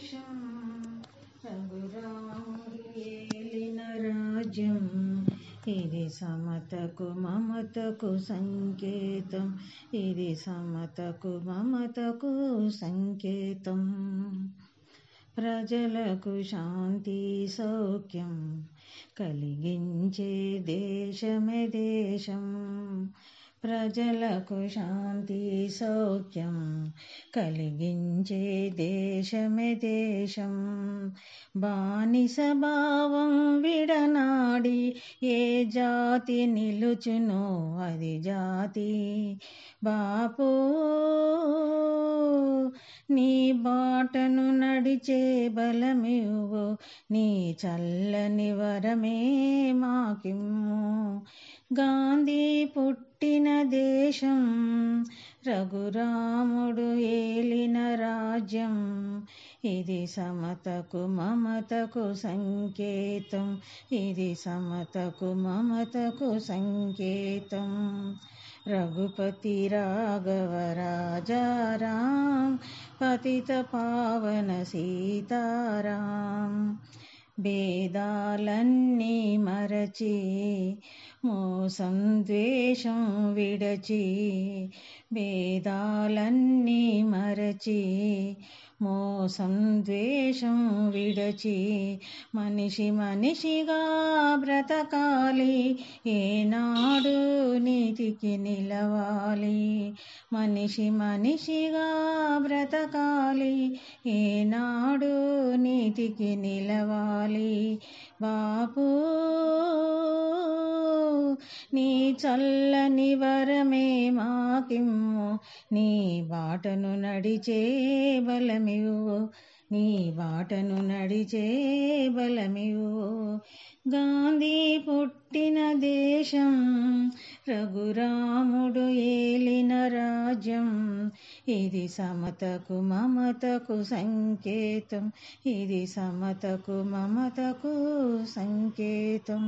దేశం రాజ్యం. ఇది సమతకు మమతకు సంకేతం. ఇది సమతకు మమతకు సంకేతం. ప్రజలకు శాంతి సౌఖ్యం కలిగించే దేశమే దేశం. ప్రజలకు శాంతి సౌఖ్యం కలిగించే దేశమే దేశం. బానిస భావం విడనాడి ఏ జాతి నిలుచునో అది జాతి. బాపు నీ బాటను నడిచే బలమివ్వు నీ చల్లని వరమే మాకిమ్ము. గాంధీ పుట్టిన దేశం రఘురాముడు ఏలిన రాజ్యం. ఇది సమతకు మమతకు సంకేతం. ఇది సమతకు మమతకు సంకేతం. రఘుపతి రాఘవ రాజారాం పతిత పావన సీతారాం. భేదాలన్నీ మరచి మోసం ద్వేషం విడచి భేదాలన్నీ మరచి మోసం ద్వేషం విడచి మనిషి మనిషిగా బ్రతకాలి. ఏనాడు నీతికి నిలవాలి. మనిషి మనిషిగా బ్రతకాలి. ఏనాడు నీతికి నిలవాలి. బాపు నీ చల్లని వరమే మాకిమ్ము. నీ బాటను నడిచే బలమివు. నీ బాటను నడిచే బలమివు. గాంధీ పుట్టిన దేశం రఘురాముడు ఏలిన రాజ్యం. ఇది సమతకు మమతకు సంకేతం. ఇది సమతకు మమతకు సంకేతం.